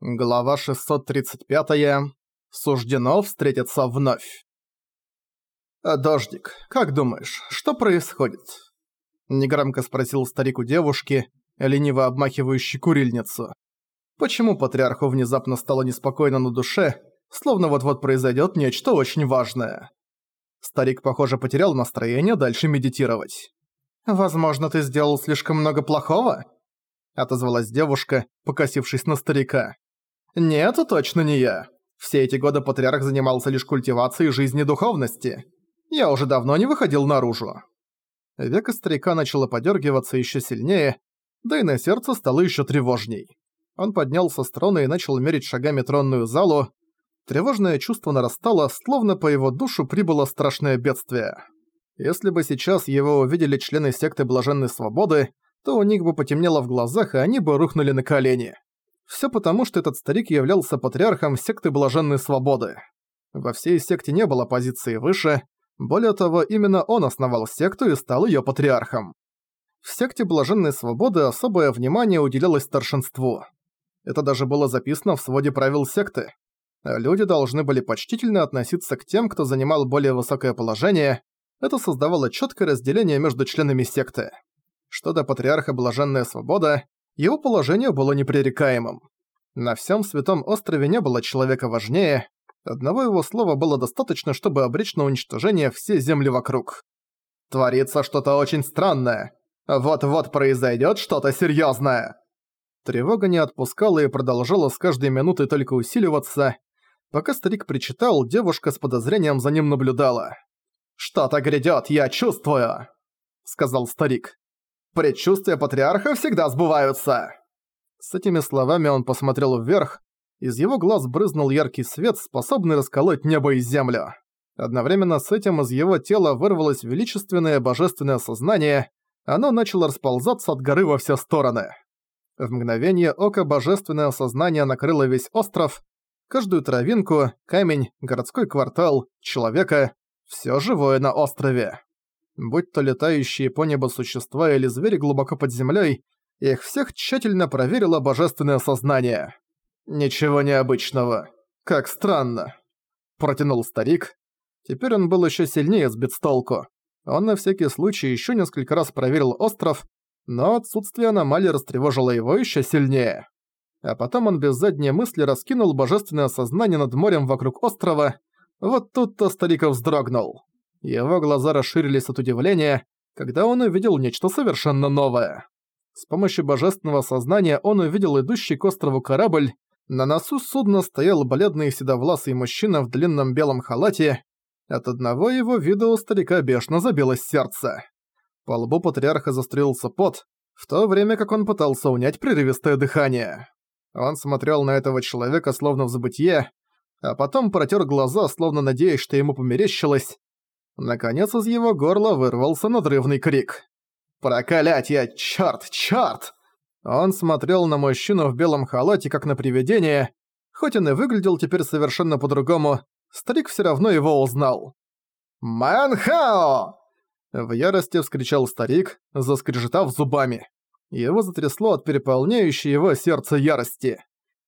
Глава 635. Суждено встретиться вновь. «А, «Дождик, как думаешь, что происходит?» Негромко спросил старик у девушки, лениво обмахивающей курильницу. Почему патриарху внезапно стало неспокойно на душе, словно вот-вот произойдет нечто очень важное? Старик, похоже, потерял настроение дальше медитировать. «Возможно, ты сделал слишком много плохого?» отозвалась девушка, покосившись на старика. «Нет, точно не я. Все эти годы патриарх занимался лишь культивацией жизни духовности. Я уже давно не выходил наружу». Века старика начало подергиваться еще сильнее, да и на сердце стало еще тревожней. Он поднялся с трона и начал мерить шагами тронную залу. Тревожное чувство нарастало, словно по его душу прибыло страшное бедствие. Если бы сейчас его увидели члены секты Блаженной Свободы, то у них бы потемнело в глазах, и они бы рухнули на колени. Всё потому, что этот старик являлся патриархом секты Блаженной Свободы. Во всей секте не было позиции выше, более того, именно он основал секту и стал её патриархом. В секте Блаженной Свободы особое внимание уделялось старшинству. Это даже было записано в своде правил секты. Люди должны были почтительно относиться к тем, кто занимал более высокое положение. Это создавало чёткое разделение между членами секты. Что до патриарха Блаженная Свобода, его положение было непререкаемым. На всем Святом Острове не было человека важнее, одного его слова было достаточно, чтобы обречь на уничтожение все земли вокруг. «Творится что-то очень странное. Вот-вот произойдет что-то серьезное. Тревога не отпускала и продолжала с каждой минутой только усиливаться. Пока старик причитал, девушка с подозрением за ним наблюдала. «Что-то грядет, я чувствую!» — сказал старик. Предчувствия патриарха всегда сбываются!» С этими словами он посмотрел вверх, из его глаз брызнул яркий свет, способный расколоть небо и землю. Одновременно с этим из его тела вырвалось величественное божественное сознание, оно начало расползаться от горы во все стороны. В мгновение ока божественное сознание накрыло весь остров, каждую травинку, камень, городской квартал, человека, все живое на острове будь то летающие по небу существа или звери глубоко под землей, их всех тщательно проверило божественное сознание. «Ничего необычного. Как странно», — протянул старик. Теперь он был еще сильнее сбит с толку. Он на всякий случай еще несколько раз проверил остров, но отсутствие аномалии растревожило его еще сильнее. А потом он без задней мысли раскинул божественное сознание над морем вокруг острова. Вот тут-то старик вздрогнул. Его глаза расширились от удивления, когда он увидел нечто совершенно новое. С помощью божественного сознания он увидел идущий к острову корабль. На носу судна стоял бледный седовласый мужчина в длинном белом халате. От одного его вида у старика бешено забилось сердце. По лбу патриарха застроился пот, в то время как он пытался унять прерывистое дыхание. Он смотрел на этого человека словно в забытье, а потом протер глаза, словно надеясь, что ему померещилось, Наконец из его горла вырвался надрывный крик. «Проклятье! Чёрт! Чёрт!» Он смотрел на мужчину в белом халате, как на привидение. Хоть он и выглядел теперь совершенно по-другому, старик всё равно его узнал. «Манхао!» В ярости вскричал старик, заскрежетав зубами. Его затрясло от переполняющей его сердце ярости.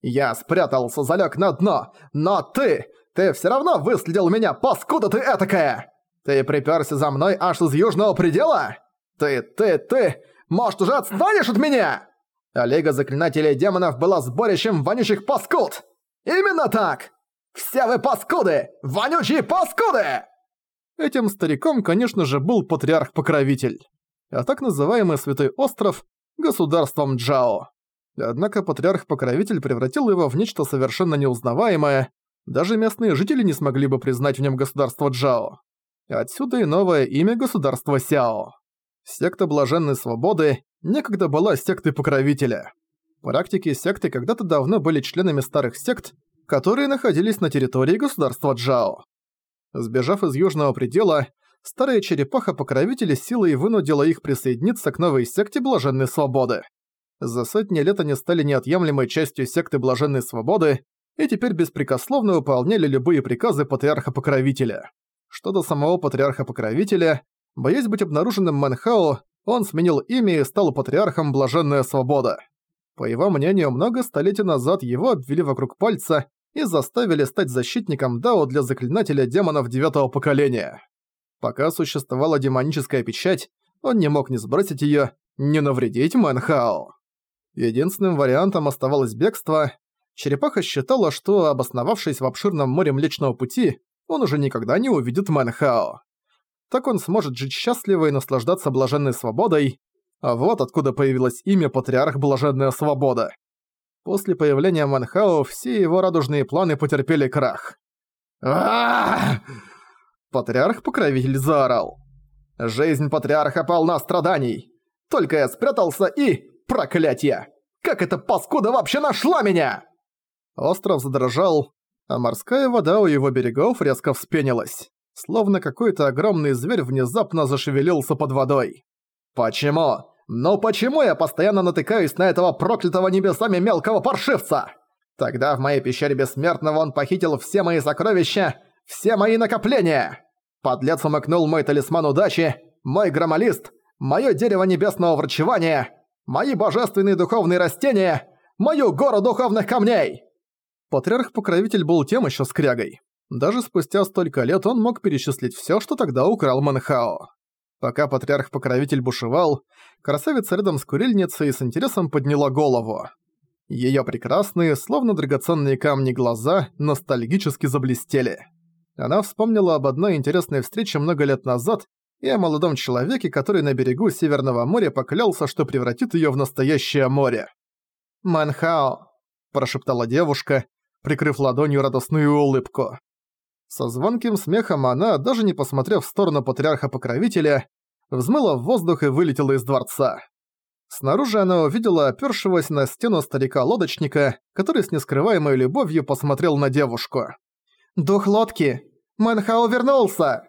«Я спрятался, залег на дно, но ты! Ты всё равно выследил меня, паскуда ты этакая!» Ты припёрся за мной аж из южного предела? Ты, ты, ты! Может, уже отстанешь от меня? А Лига Заклинателей Демонов была сборищем вонючих паскуд! Именно так! Все вы паскуды! Вонючие паскуды! Этим стариком, конечно же, был патриарх-покровитель, а так называемый Святой Остров – государством Джао. Однако патриарх-покровитель превратил его в нечто совершенно неузнаваемое, даже местные жители не смогли бы признать в нем государство Джао. Отсюда и новое имя государства Сяо. Секта Блаженной Свободы некогда была сектой покровителя. Практики секты когда-то давно были членами старых сект, которые находились на территории государства Джао. Сбежав из Южного предела, старая черепаха покровителя силой вынудила их присоединиться к новой секте Блаженной Свободы. За сотни лет они стали неотъемлемой частью секты Блаженной Свободы и теперь беспрекословно выполняли любые приказы патриарха-покровителя. Что до самого патриарха-покровителя, боясь быть обнаруженным Манхао, он сменил имя и стал патриархом Блаженная Свобода. По его мнению, много столетий назад его обвели вокруг пальца и заставили стать защитником Дао для заклинателя демонов девятого поколения. Пока существовала демоническая печать, он не мог не сбросить её, не навредить Мэнхао. Единственным вариантом оставалось бегство. Черепаха считала, что, обосновавшись в обширном море Млечного Пути, он уже никогда не увидит Мэнхао. Так он сможет жить счастливо и наслаждаться блаженной свободой, а вот откуда появилось имя Патриарх Блаженная Свобода. После появления Манхао все его радужные планы потерпели крах. Патриарх-покровитель заорал. «Жизнь патриарха полна страданий! Только я спрятался и... Проклятье! Как эта паскуда вообще нашла меня?» Остров задрожал, а морская вода у его берегов резко вспенилась, словно какой-то огромный зверь внезапно зашевелился под водой. «Почему? Но почему я постоянно натыкаюсь на этого проклятого небесами мелкого паршивца? Тогда в моей пещере бессмертного он похитил все мои сокровища, все мои накопления. Подлец умыкнул мой талисман удачи, мой громолист, мое дерево небесного врачевания, мои божественные духовные растения, мою гору духовных камней. Патриарх-покровитель был тем еще скрягой. Даже спустя столько лет он мог перечислить все, что тогда украл Манхао. Пока патриарх-покровитель бушевал, красавица рядом с курильницей с интересом подняла голову. Её прекрасные, словно драгоценные камни глаза, ностальгически заблестели. Она вспомнила об одной интересной встрече много лет назад и о молодом человеке, который на берегу Северного моря поклялся, что превратит её в настоящее море. «Манхао», – прошептала девушка, прикрыв ладонью радостную улыбку. Со звонким смехом она, даже не посмотрев в сторону патриарха-покровителя, взмыла в воздух и вылетела из дворца. Снаружи она увидела опёршегося на стену старика-лодочника, который с нескрываемой любовью посмотрел на девушку. «Дух лодки! Манхао вернулся!»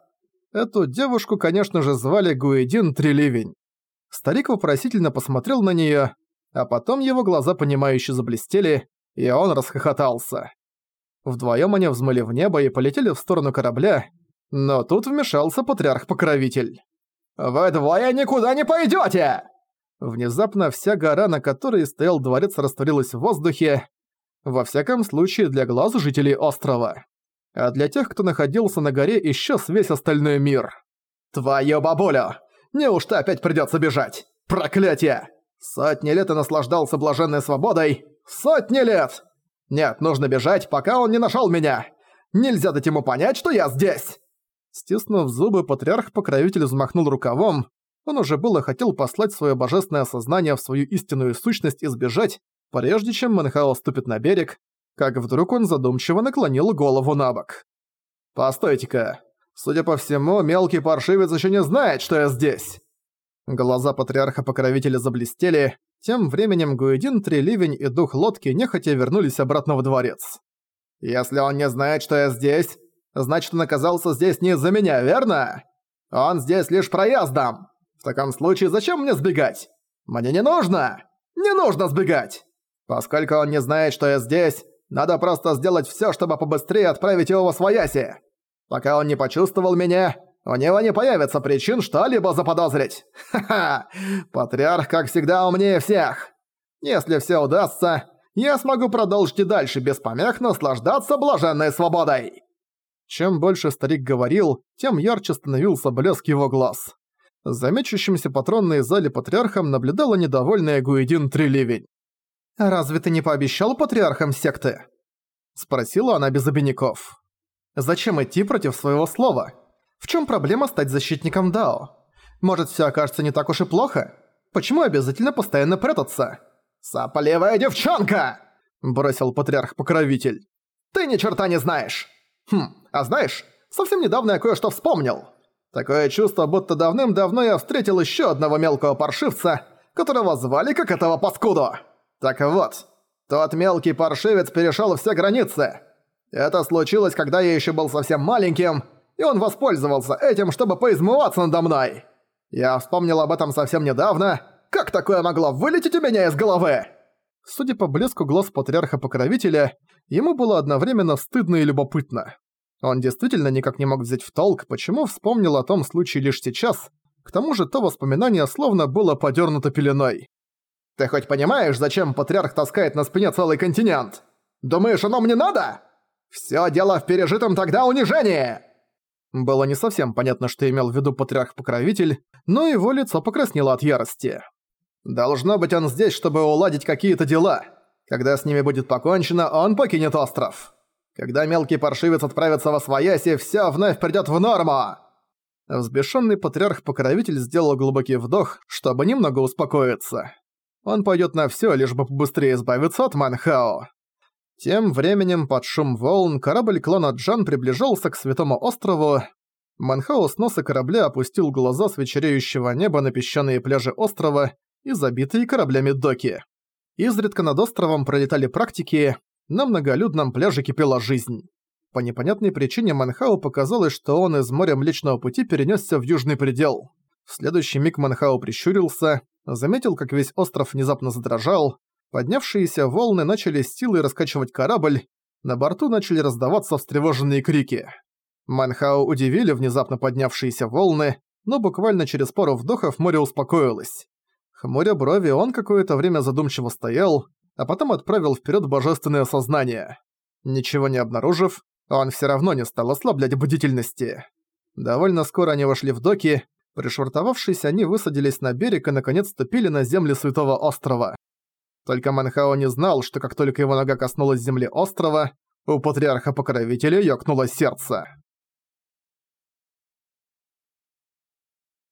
Эту девушку, конечно же, звали Гуэдин Треливень. Старик вопросительно посмотрел на неё, а потом его глаза понимающе заблестели, и он расхохотался. Вдвоем они взмыли в небо и полетели в сторону корабля, но тут вмешался патриарх-покровитель. «Вы двое никуда не пойдете! Внезапно вся гора, на которой стоял дворец, растворилась в воздухе, во всяком случае для глаз жителей острова. А для тех, кто находился на горе, исчез весь остальной мир. «Твою бабулю! Неужто опять придется бежать? Проклятие! Сотни лет я наслаждался блаженной свободой! Сотни лет!» Нет, нужно бежать, пока он не нашел меня. Нельзя дать ему понять, что я здесь. Стиснув зубы, патриарх-покровитель взмахнул рукавом. Он уже было хотел послать свое божественное сознание в свою истинную сущность и сбежать, прежде чем Манхао ступит на берег, как вдруг он задумчиво наклонил голову на бок. «Постойте-ка. Судя по всему, мелкий паршивец еще не знает, что я здесь». Глаза патриарха-покровителя заблестели, тем временем Гуэдин, Треливень и Дух Лодки нехотя вернулись обратно в дворец. «Если он не знает, что я здесь, значит он оказался здесь не из-за меня, верно? Он здесь лишь проездом. В таком случае зачем мне сбегать? Мне не нужно! Не нужно сбегать! Поскольку он не знает, что я здесь, надо просто сделать всё, чтобы побыстрее отправить его во свояси. Пока он не почувствовал меня, у него не появится причин что-либо заподозрить. Ха-ха! Патриарх, как всегда, умнее всех. Если все удастся, я смогу продолжить и дальше без помех наслаждаться блаженной свободой. Чем больше старик говорил, тем ярче становился блеск его глаз. За мечущимся по тронной зале патриархом наблюдала недовольная Гуэдин Треливень. «Разве ты не пообещал патриархам секты?» Спросила она без обиняков. «Зачем идти против своего слова?» Чем проблема стать защитником Дао? Может, все окажется не так уж и плохо? Почему обязательно постоянно прятаться? «Сопливая девчонка!» – бросил патриарх-покровитель. «Ты ни черта не знаешь!» «Хм, а знаешь, совсем недавно я кое-что вспомнил. Такое чувство, будто давным-давно я встретил еще одного мелкого паршивца, которого звали как этого паскуду. Так вот, тот мелкий паршивец перешел все границы. Это случилось, когда я еще был совсем маленьким, и он воспользовался этим, чтобы поизмываться надо мной. Я вспомнил об этом совсем недавно. Как такое могло вылететь у меня из головы? Судя по блеску глаз патриарха-покровителя, ему было одновременно стыдно и любопытно. Он действительно никак не мог взять в толк, почему вспомнил о том случае лишь сейчас, к тому же то воспоминание словно было подернуто пеленой. Ты хоть понимаешь, зачем патриарх таскает на спине целый континент? Думаешь, оно мне надо? Всё дело в пережитом тогда унижении!» Было не совсем понятно, что имел в виду патриарх-покровитель, но его лицо покраснело от ярости. «Должно быть он здесь, чтобы уладить какие-то дела. Когда с ними будет покончено, он покинет остров. Когда мелкий паршивец отправится во свояси, всё вновь придёт в норму!» Взбешенный патриарх-покровитель сделал глубокий вдох, чтобы немного успокоиться. Он пойдет на все, лишь бы побыстрее избавиться от Манхао. Тем временем под шум волн корабль клана Джан приближался к Святому острову. Манхао с носа корабля опустил глаза с вечереющего неба на песчаные пляжи острова и забитые кораблями доки. Изредка над островом пролетали практики, на многолюдном пляже кипела жизнь. По непонятной причине Манхао показалось, что он из моря Млечного Пути перенесся в Южный предел. В следующий миг Манхао прищурился, заметил, как весь остров внезапно задрожал, поднявшиеся волны начали с силой раскачивать корабль, на борту начали раздаваться встревоженные крики. Манхао удивили внезапно поднявшиеся волны, но буквально через пару вдохов море успокоилось. Хмуря брови, он какое-то время задумчиво стоял, а потом отправил вперед божественное сознание. Ничего не обнаружив, он все равно не стал ослаблять бдительности. Довольно скоро они вошли в доки, Пришвартовавшись, они высадились на берег и наконец ступили на земли Святого Острова. Только Манхао не знал, что как только его нога коснулась земли острова, у патриарха-покровителя ёкнуло сердце.